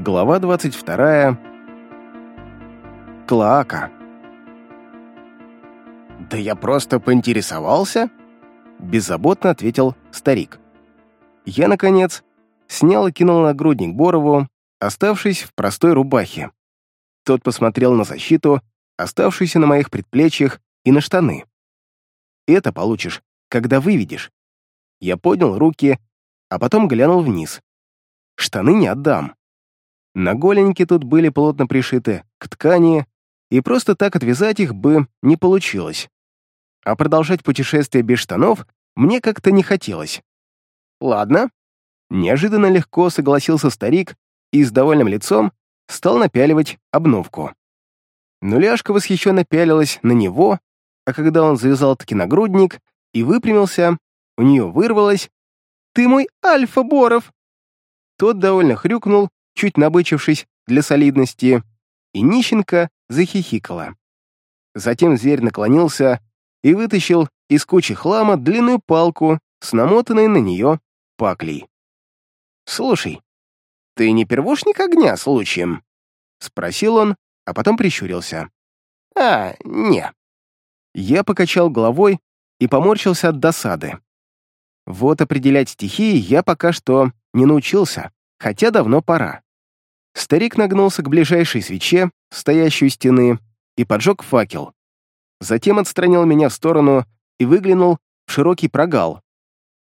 Глава 22. Клоака. «Да я просто поинтересовался», — беззаботно ответил старик. Я, наконец, снял и кинул нагрудник Борову, оставшись в простой рубахе. Тот посмотрел на защиту, оставшуюся на моих предплечьях, и на штаны. «Это получишь, когда выведешь». Я поднял руки, а потом глянул вниз. Штаны не отдам. На голеньке тут были плотно пришиты к ткани, и просто так отвязать их бы не получилось. А продолжать путешествие без штанов мне как-то не хотелось. Ладно. Неожиданно легко согласился старик и с довольным лицом стал напяливать обновку. Нуляшка восхищенно пялилась на него, а когда он завязал таки нагрудник и выпрямился, у нее вырвалось «Ты мой Альфа, Боров!» Тот довольно хрюкнул, чуть набычившись для солидности, и нищенка захихикала. Затем зверь наклонился и вытащил из кучи хлама длинную палку с намотанной на нее паклей. «Слушай, ты не первушник огня случаем?» — спросил он, а потом прищурился. «А, не». Я покачал головой и поморщился от досады. Вот определять стихии я пока что не научился, хотя давно пора. Старик нагнулся к ближайшей свече, стоящей у стены, и поджег факел. Затем отстранил меня в сторону и выглянул в широкий прогал.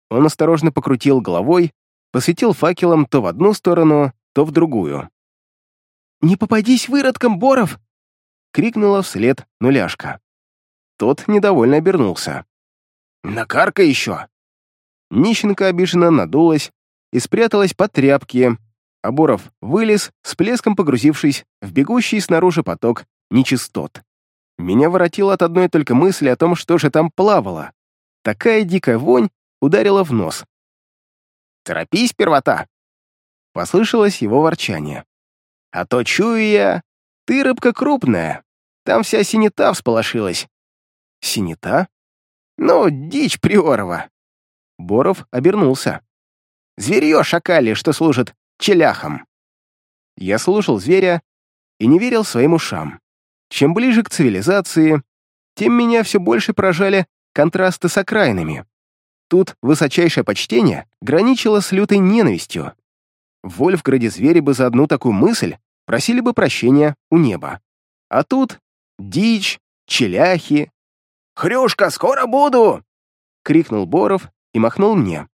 Он осторожно покрутил головой, посветил факелом то в одну сторону, то в другую. «Не попадись выродком, Боров!» — крикнула вслед нуляшка. Тот недовольно обернулся. «Накарка еще!» Нищенка обиженно надулась и спряталась под тряпки, а Боров вылез, с плеском погрузившись в бегущий снаружи поток нечистот. Меня воротило от одной только мысли о том, что же там плавало. Такая дикая вонь ударила в нос. «Торопись, первота!» Послышалось его ворчание. «А то чую я, ты рыбка крупная, там вся синета всполошилась». «Синета?» «Ну, дичь Приорова». Боров обернулся. «Зверье шакали, что служит челяхом». Я слушал зверя и не верил своим ушам. Чем ближе к цивилизации, тем меня все больше поражали контрасты с окраинами. Тут высочайшее почтение граничило с лютой ненавистью. В Вольфграде звери бы за одну такую мысль просили бы прощения у неба. А тут дичь, челяхи. «Хрюшка, скоро буду!» — крикнул Боров и махнул мне.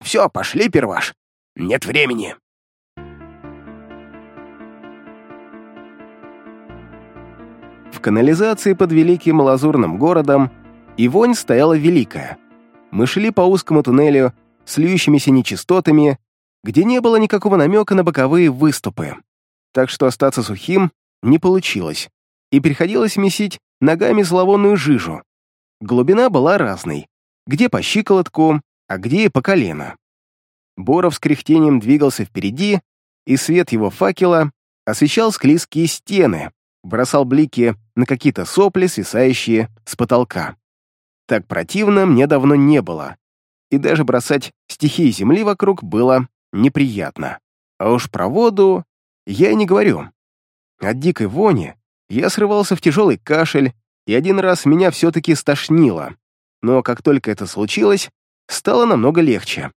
«Все, пошли, перваш. Нет времени». В канализации под великим лазурным городом и вонь стояла великая. Мы шли по узкому туннелю с льющимися нечистотами, где не было никакого намека на боковые выступы. Так что остаться сухим не получилось, и приходилось месить ногами зловонную жижу. Глубина была разной, где по щиколотку, а где и по колено. Боров с кряхтением двигался впереди, и свет его факела освещал склизкие стены, бросал блики на какие-то сопли, свисающие с потолка. Так противно мне давно не было, и даже бросать стихии земли вокруг было неприятно. А уж про воду я и не говорю. От дикой вони я срывался в тяжелый кашель, и один раз меня все-таки стошнило. Но как только это случилось, стало намного легче.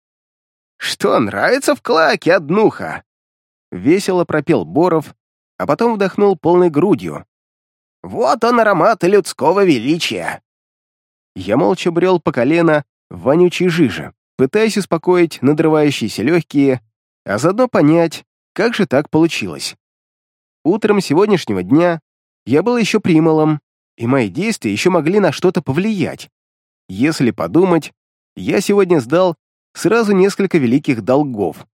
«Что, нравится в клаке, однуха?» Весело пропел Боров, а потом вдохнул полной грудью. «Вот он аромат людского величия!» Я молча брел по колено в вонючей жиже, пытаясь успокоить надрывающиеся легкие, а заодно понять, как же так получилось. Утром сегодняшнего дня я был еще примолом, и мои действия еще могли на что-то повлиять. Если подумать, я сегодня сдал сразу несколько великих долгов.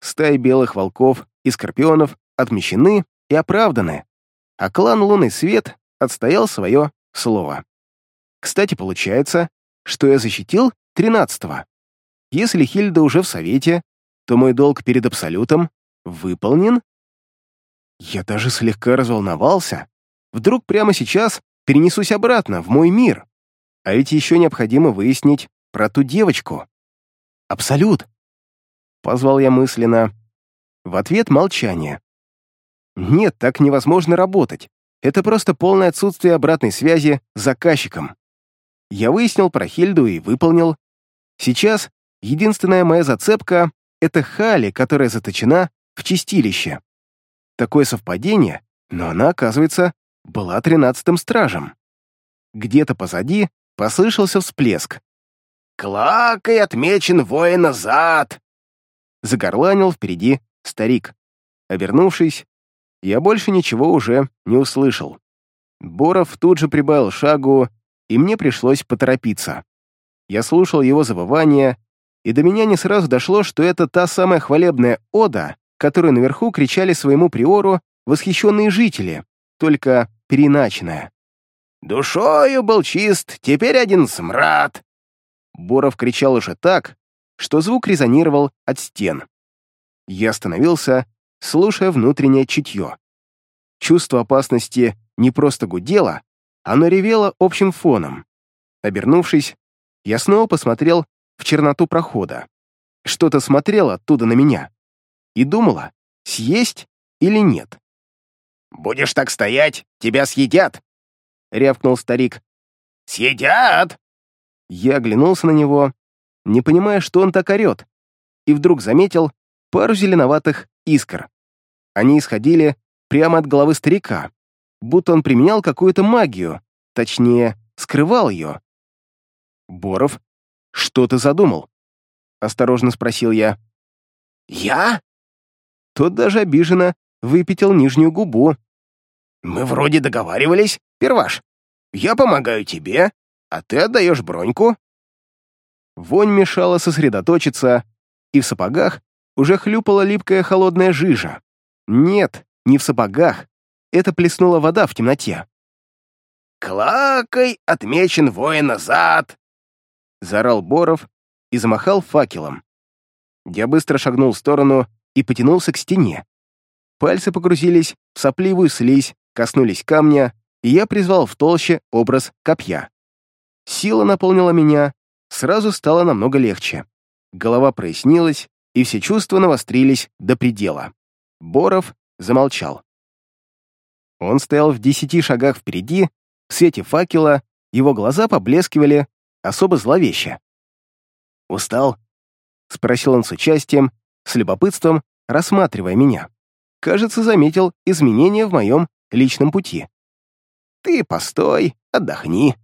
Стаи белых волков и скорпионов отмещены и оправданы, а клан Лунный Свет отстоял свое слово. Кстати, получается, что я защитил тринадцатого. Если Хильда уже в Совете, то мой долг перед Абсолютом выполнен? Я даже слегка разволновался. Вдруг прямо сейчас перенесусь обратно, в мой мир. А ведь еще необходимо выяснить про ту девочку. «Абсолют!» — позвал я мысленно. В ответ молчание Нет, так невозможно работать. Это просто полное отсутствие обратной связи с заказчиком. Я выяснил про Хильду и выполнил. Сейчас единственная моя зацепка — это Хали, которая заточена в чистилище. Такое совпадение, но она, оказывается, была тринадцатым стражем. Где-то позади послышался всплеск. «Клакой отмечен воин назад!» Загорланил впереди старик. Обернувшись, я больше ничего уже не услышал. Боров тут же прибавил шагу, и мне пришлось поторопиться. Я слушал его завывание, и до меня не сразу дошло, что это та самая хвалебная ода, которую наверху кричали своему приору восхищенные жители, только переначенная. «Душою был чист, теперь один смрад!» Боров кричал уже так, что звук резонировал от стен. Я остановился, слушая внутреннее чутье. Чувство опасности не просто гудело, оно ревело общим фоном. Обернувшись, я снова посмотрел в черноту прохода. Что-то смотрело оттуда на меня и думала, съесть или нет. «Будешь так стоять, тебя съедят!» — рявкнул старик. «Съедят!» Я оглянулся на него, не понимая, что он так орет, и вдруг заметил пару зеленоватых искр. Они исходили прямо от головы старика, будто он применял какую-то магию, точнее, скрывал ее. «Боров, что ты задумал?» — осторожно спросил я. «Я?» Тот даже обиженно выпятил нижнюю губу. «Мы вроде договаривались, перваш. Я помогаю тебе, а ты отдаешь броньку». Вонь мешала сосредоточиться, и в сапогах уже хлюпала липкая холодная жижа. Нет, не в сапогах. Это плеснула вода в темноте. «Клакой отмечен воин назад!» Заорал Боров и замахал факелом. Я быстро шагнул в сторону и потянулся к стене. Пальцы погрузились в сопливую слизь, коснулись камня, и я призвал в толще образ копья. Сила наполнила меня, сразу стало намного легче. Голова прояснилась, и все чувства навострились до предела. Боров замолчал. Он стоял в десяти шагах впереди, в свете факела, его глаза поблескивали особо зловеще. «Устал?» — спросил он с участием, с любопытством, рассматривая меня. Кажется, заметил изменения в моем личном пути. «Ты постой, отдохни».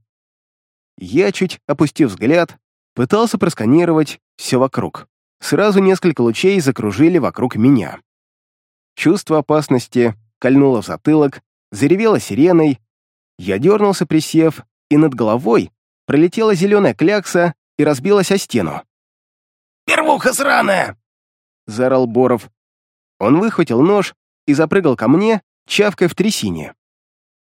Я, чуть опустив взгляд, пытался просканировать все вокруг. Сразу несколько лучей закружили вокруг меня. Чувство опасности кольнуло в затылок, заревело сиреной. Я дернулся, присев, и над головой пролетела зеленая клякса и разбилась о стену. «Первуха сраная!» — заорал Боров. Он выхватил нож и запрыгал ко мне, чавкой в трясине.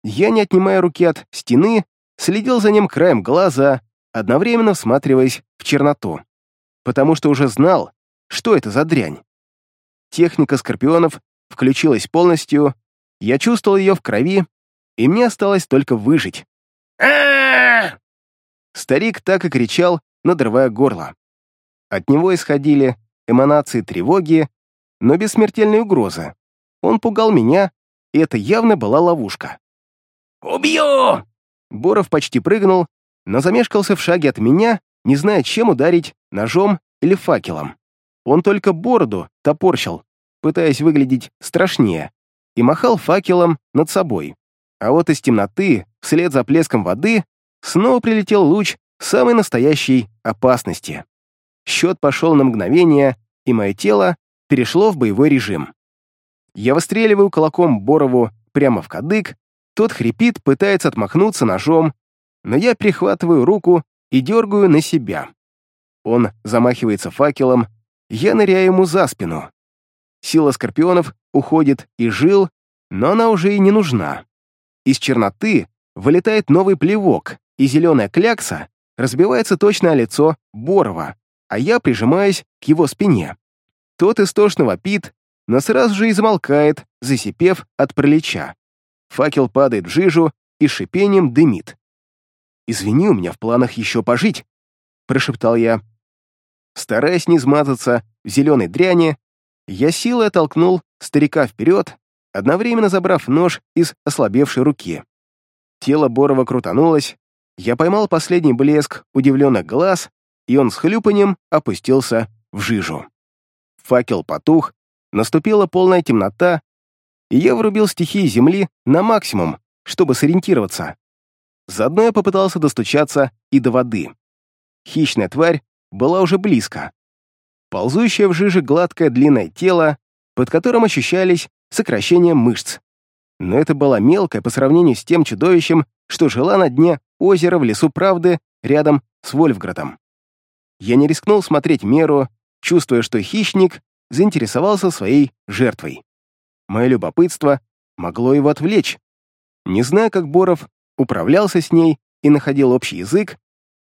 Я, не отнимая руки от стены, следил за ним краем глаза, одновременно всматриваясь в черноту, потому что уже знал, что это за дрянь. Техника скорпионов включилась полностью, я чувствовал ее в крови, и мне осталось только выжить. Старик так и кричал, надрывая горло. От него исходили эманации тревоги, но без смертельной угрозы. Он пугал меня, и это явно была ловушка. «Убью!» Боров почти прыгнул, но замешкался в шаге от меня, не зная, чем ударить, ножом или факелом. Он только бороду топорщил, пытаясь выглядеть страшнее, и махал факелом над собой. А вот из темноты, вслед за плеском воды, снова прилетел луч самой настоящей опасности. Счет пошел на мгновение, и мое тело перешло в боевой режим. Я выстреливаю кулаком Борову прямо в кадык, тот хрипит, пытается отмахнуться ножом, но я перехватываю руку и дергаю на себя. Он замахивается факелом, я ныряю ему за спину. Сила скорпионов уходит из жил, но она уже и не нужна. Из черноты вылетает новый плевок, и зеленая клякса разбивается точно о лицо Борова, а я прижимаюсь к его спине. Тот истошно вопит, но сразу же и замолкает, засипев от пролеча. Факел падает в жижу и шипением дымит. «Извини, у меня в планах еще пожить», — прошептал я. Стараясь не смазаться в зеленой дряни, я силой оттолкнул старика вперед одновременно забрав нож из ослабевшей руки. Тело Борова крутанулось, я поймал последний блеск удивленных глаз, и он с хлюпанием опустился в жижу. Факел потух, наступила полная темнота, и я врубил стихии земли на максимум, чтобы сориентироваться. Заодно я попытался достучаться и до воды. Хищная тварь была уже близко. Ползущее в жиже гладкое длинное тело, под которым ощущались сокращения мышц. Но это было мелкое по сравнению с тем чудовищем, что жила на дне озера в лесу правды рядом с Вольфградом. Я не рискнул смотреть меру, чувствуя, что хищник заинтересовался своей жертвой. Мое любопытство могло его отвлечь. Не зная, как Боров управлялся с ней и находил общий язык,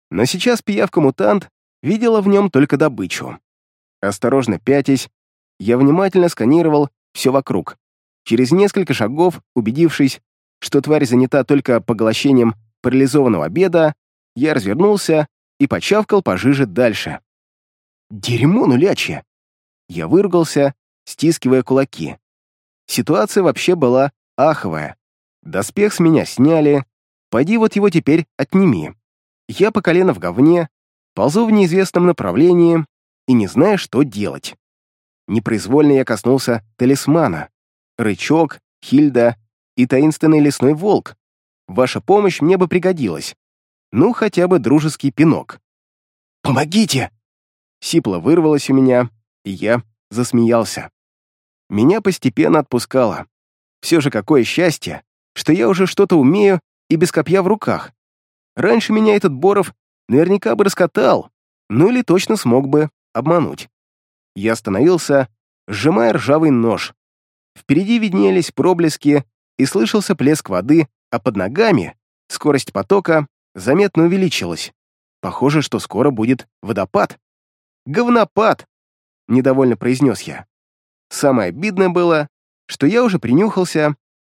но сейчас пиявка-мутант видела в нем только добычу. Осторожно пятясь, я внимательно сканировал все вокруг. Через несколько шагов, убедившись, что тварь занята только поглощением парализованного обеда, я развернулся и почавкал пожиже дальше. «Дерьмо нулячье!» Я выругался, стискивая кулаки. Ситуация вообще была аховая. Доспех с меня сняли, пойди вот его теперь отними. Я по колено в говне, ползу в неизвестном направлении и не знаю, что делать. Непроизвольно я коснулся талисмана. Рычок, Хильда и таинственный лесной волк. Ваша помощь мне бы пригодилась. Ну, хотя бы дружеский пинок. «Помогите!» Сипло вырвалось у меня, и я засмеялся. Меня постепенно отпускало. Все же какое счастье, что я уже что-то умею и без копья в руках. Раньше меня этот Боров наверняка бы раскатал, ну или точно смог бы обмануть. Я остановился, сжимая ржавый нож. Впереди виднелись проблески и слышался плеск воды, а под ногами скорость потока заметно увеличилась. Похоже, что скоро будет водопад. «Говнопад!» — недовольно произнес я. Самое обидное было, что я уже принюхался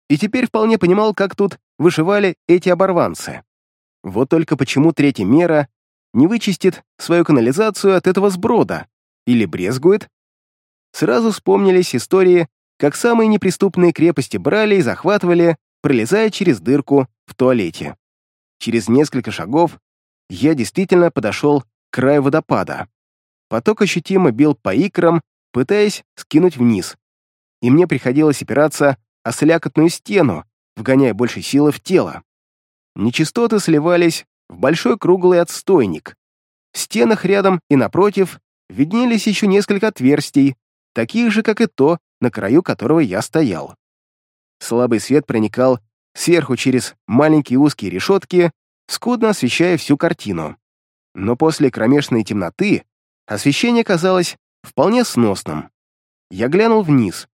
и теперь вполне понимал, как тут выживали эти оборванцы. Вот только почему третья мера не вычистит свою канализацию от этого сброда или брезгует? Сразу вспомнились истории, как самые неприступные крепости брали и захватывали, пролезая через дырку в туалете. Через несколько шагов я действительно подошел к краю водопада. Поток ощутимо бил по икрам, пытаясь скинуть вниз. И мне приходилось опираться о слякотную стену, вгоняя больше силы в тело. Нечистоты сливались в большой круглый отстойник. В стенах рядом и напротив виднелись еще несколько отверстий, таких же, как и то, на краю которого я стоял. Слабый свет проникал сверху через маленькие узкие решетки, скудно освещая всю картину. Но после кромешной темноты Освещение казалось вполне сносным. Я глянул вниз.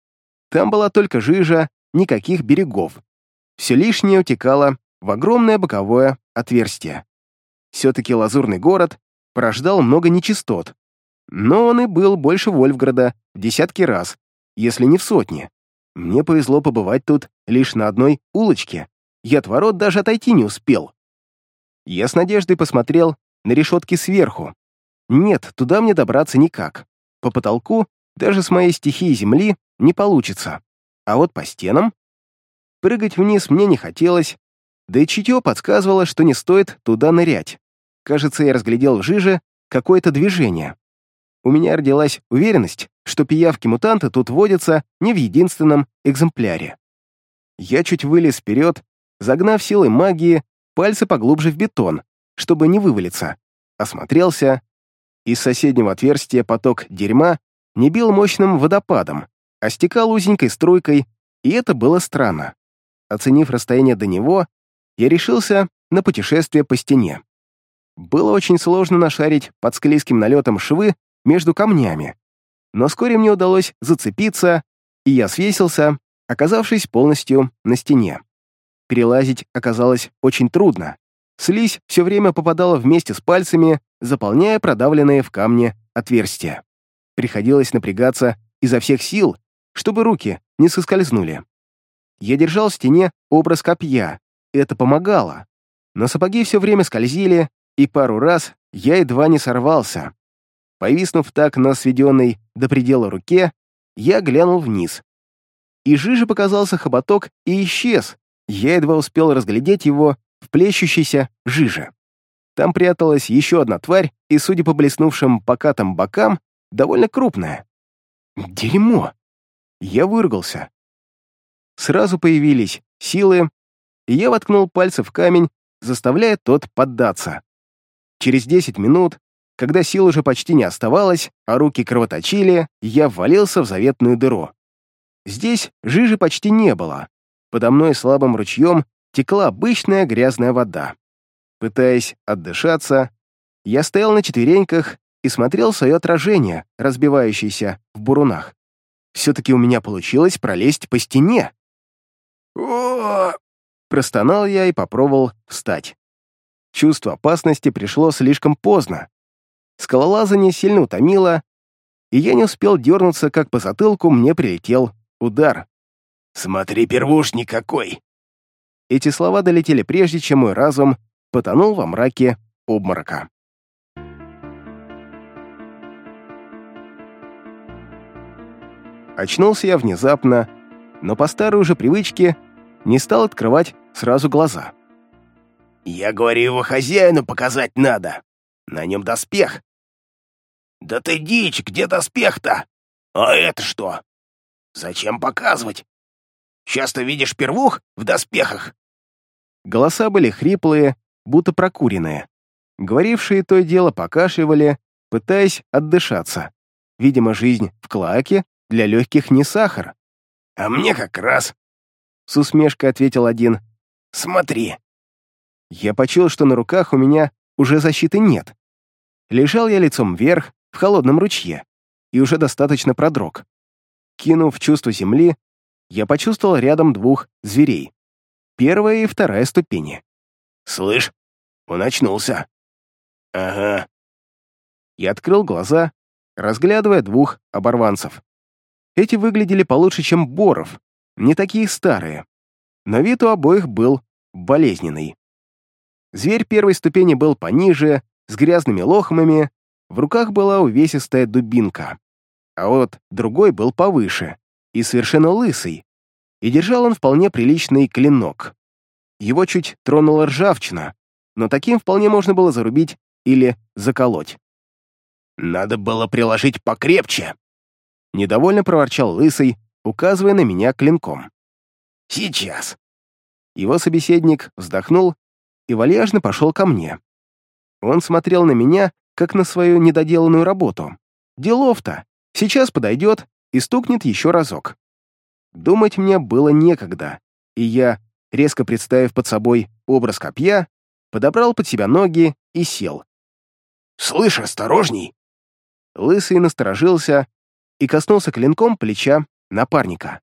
Там была только жижа, никаких берегов. Все лишнее утекало в огромное боковое отверстие. Все-таки лазурный город порождал много нечистот. Но он и был больше Вольфграда в десятки раз, если не в сотни. Мне повезло побывать тут лишь на одной улочке. Я от ворот даже отойти не успел. Я с надеждой посмотрел на решетки сверху. Нет, туда мне добраться никак. По потолку, даже с моей стихией земли, не получится. А вот по стенам... Прыгать вниз мне не хотелось, да и чутье подсказывало, что не стоит туда нырять. Кажется, я разглядел в жиже какое-то движение. У меня родилась уверенность, что пиявки-мутанты тут водятся не в единственном экземпляре. Я чуть вылез вперед, загнав силой магии пальцы поглубже в бетон, чтобы не вывалиться. Осмотрелся, из соседнего отверстия поток дерьма не бил мощным водопадом, а стекал узенькой струйкой, и это было странно. Оценив расстояние до него, я решился на путешествие по стене. Было очень сложно нашарить под склизким налетом швы между камнями, но вскоре мне удалось зацепиться, и я свесился, оказавшись полностью на стене. Перелазить оказалось очень трудно. Слизь все время попадала вместе с пальцами, заполняя продавленные в камне отверстия. Приходилось напрягаться изо всех сил, чтобы руки не соскользнули. Я держал в стене образ копья, это помогало. Но сапоги все время скользили, и пару раз я едва не сорвался. Повиснув так на сведенной до предела руке, я глянул вниз. и жиже показался хоботок и исчез. Я едва успел разглядеть его в плещущейся жиже. Там пряталась еще одна тварь, и, судя по блеснувшим покатым бокам, довольно крупная. Дерьмо! Я выругался. Сразу появились силы, и я воткнул пальцы в камень, заставляя тот поддаться. Через десять минут, когда сил уже почти не оставалось, а руки кровоточили, я ввалился в заветную дыру. Здесь жижи почти не было. Подо мной слабым ручьем текла обычная грязная вода. Пытаясь отдышаться, я стоял на четвереньках и смотрел свое отражение, разбивающееся в бурунах. Все-таки у меня получилось пролезть по стене. о Простонал я и попробовал встать. Чувство опасности пришло слишком поздно. Скалолазание сильно утомило, и я не успел дернуться, как по затылку мне прилетел удар. «Смотри, первушник какой!» Эти слова долетели прежде, чем мой разум потонул во мраке обморока. Очнулся я внезапно, но по старой уже привычке не стал открывать сразу глаза. «Я говорю, его хозяину показать надо. На нем доспех». «Да ты дичь, где доспех-то? А это что? Зачем показывать? Часто видишь первух в доспехах?» Голоса были хриплые, будто прокуренные. Говорившие то дело покашливали, пытаясь отдышаться. Видимо, жизнь в клаке для легких не сахар. «А мне как раз», — с усмешкой ответил один. «Смотри». Я почул, что на руках у меня уже защиты нет. Лежал я лицом вверх, в холодном ручье, и уже достаточно продрог. Кинув чувство земли, я почувствовал рядом двух зверей. Первая и вторая ступени. «Слышь, он очнулся». «Ага». Я открыл глаза, разглядывая двух оборванцев. Эти выглядели получше, чем Боров, не такие старые. Но вид у обоих был болезненный. Зверь первой ступени был пониже, с грязными лохмами, в руках была увесистая дубинка. А вот другой был повыше и совершенно лысый, и держал он вполне приличный клинок. Его чуть тронула ржавчина, но таким вполне можно было зарубить или заколоть. «Надо было приложить покрепче», Недовольно проворчал Лысый, указывая на меня клинком. «Сейчас!» Его собеседник вздохнул и вальяжно пошел ко мне. Он смотрел на меня, как на свою недоделанную работу. Делов-то! Сейчас подойдет и стукнет еще разок. Думать мне было некогда, и я, резко представив под собой образ копья, подобрал под себя ноги и сел. «Слышь, осторожней!» Лысый насторожился, и коснулся клинком плеча напарника.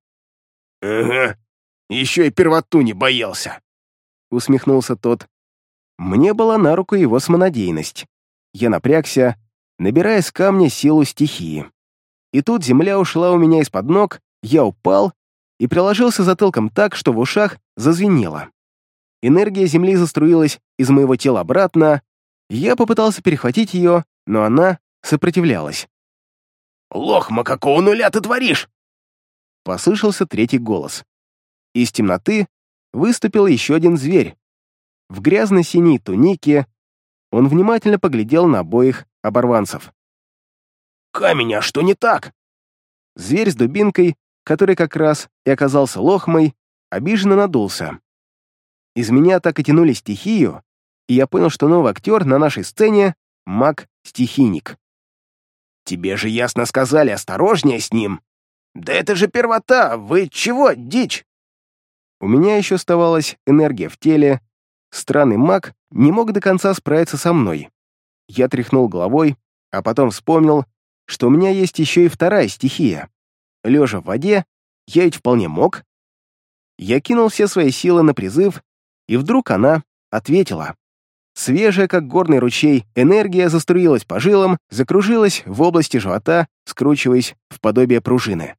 «Ага, еще и первоту не боялся», — усмехнулся тот. Мне была на руку его самонадеянность. Я напрягся, набирая с камня силу стихии. И тут земля ушла у меня из-под ног, я упал и приложился затылком так, что в ушах зазвенело. Энергия земли заструилась из моего тела обратно, я попытался перехватить ее, но она сопротивлялась. Лохма, какого нуля ты творишь?» Послышался третий голос. Из темноты выступил еще один зверь. В грязно-синей тунике он внимательно поглядел на обоих оборванцев. «Камень, а что не так?» Зверь с дубинкой, который как раз и оказался лохмой, обиженно надулся. Из меня так и тянули стихию, и я понял, что новый актер на нашей сцене — маг-стихийник. Тебе же ясно сказали, осторожнее с ним. Да это же первота, вы чего, дичь? У меня еще оставалась энергия в теле. Странный маг не мог до конца справиться со мной. Я тряхнул головой, а потом вспомнил, что у меня есть еще и вторая стихия. Лежа в воде, я ведь вполне мог. Я кинул все свои силы на призыв, и вдруг она ответила. Свежая, как горный ручей, энергия заструилась по жилам, закружилась в области живота, скручиваясь в подобие пружины.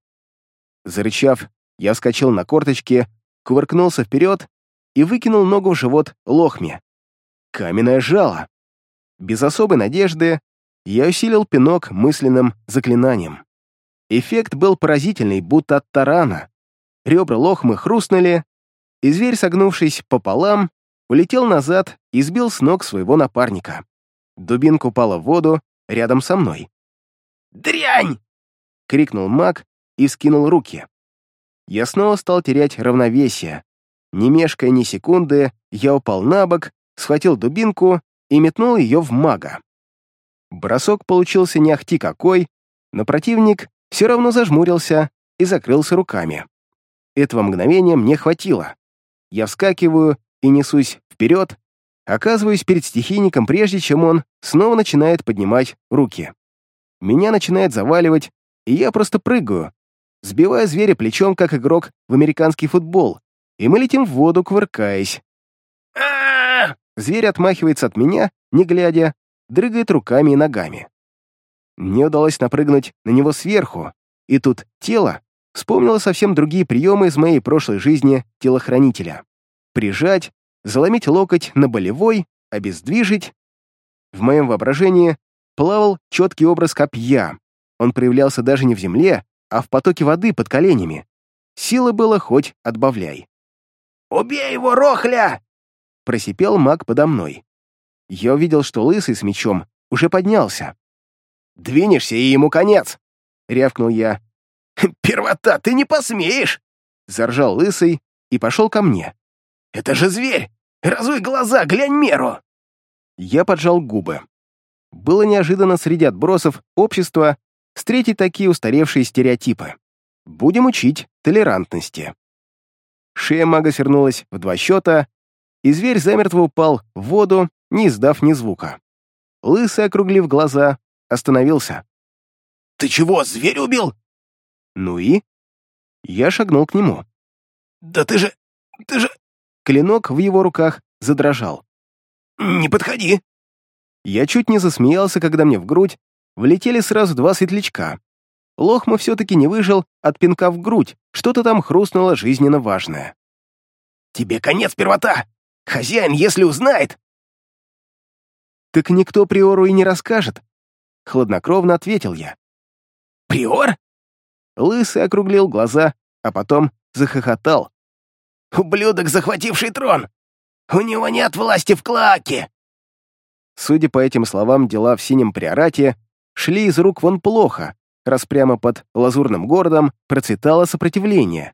Зарычав, я вскочил на корточки, кувыркнулся вперед и выкинул ногу в живот лохме. Каменное жало. Без особой надежды я усилил пинок мысленным заклинанием. Эффект был поразительный, будто от тарана. ребра лохмы хрустнули, и зверь, согнувшись пополам, улетел назад и сбил с ног своего напарника. Дубинка упала в воду рядом со мной. «Дрянь!» — крикнул маг и скинул руки. Я снова стал терять равновесие. Не мешкая ни секунды, я упал на бок, схватил дубинку и метнул ее в мага. Бросок получился не ахти какой, но противник все равно зажмурился и закрылся руками. Этого мгновения мне хватило. Я вскакиваю и несусь вперед, оказываюсь перед стихийником, прежде чем он снова начинает поднимать руки. Меня начинает заваливать, и я просто прыгаю, сбивая зверя плечом, как игрок в американский футбол, и мы летим в воду, кувыркаясь. Зверь отмахивается от меня, не глядя, дрыгает руками и ногами. Мне удалось напрыгнуть на него сверху, и тут тело вспомнило совсем другие приемы из моей прошлой жизни телохранителя. Прижать, заломить локоть на болевой, обездвижить. В моем воображении плавал четкий образ копья. Он проявлялся даже не в земле, а в потоке воды под коленями. Силы было хоть отбавляй. «Убей его, Рохля!» Просипел маг подо мной. Я увидел, что лысый с мечом уже поднялся. «Двинешься, и ему конец!» — рявкнул я. «Первота, ты не посмеешь!» — заржал лысый и пошел ко мне. «Это же зверь! Разуй глаза, глянь меру!» Я поджал губы. Было неожиданно среди отбросов общества встретить такие устаревшие стереотипы. Будем учить толерантности. Шея мага свернулась в два счета, и зверь замертво упал в воду, не издав ни звука. Лысый, округлив глаза, остановился. «Ты чего, зверь убил?» «Ну и?» Я шагнул к нему. «Да ты же... ты же...» Клинок в его руках задрожал. «Не подходи!» Я чуть не засмеялся, когда мне в грудь влетели сразу два светлячка. Лохма все-таки не выжил от пинка в грудь, что-то там хрустнуло жизненно важное. «Тебе конец, первота! Хозяин, если узнает...» «Так никто Приору и не расскажет», — хладнокровно ответил я. «Приор?» Лысый округлил глаза, а потом захохотал. «Ублюдок, захвативший трон! У него нет власти в Клаке!» Судя по этим словам, дела в Синем Приорате шли из рук вон плохо, раз прямо под лазурным городом процветало сопротивление.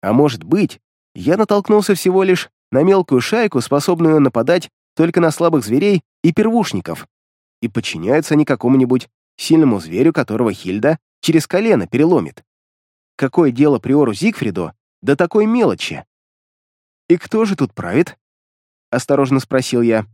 А может быть, я натолкнулся всего лишь на мелкую шайку, способную нападать только на слабых зверей и первушников, и подчиняются они какому-нибудь сильному зверю, которого Хильда через колено переломит. Какое дело приору Зигфриду до такой мелочи? «И кто же тут правит?» — осторожно спросил я.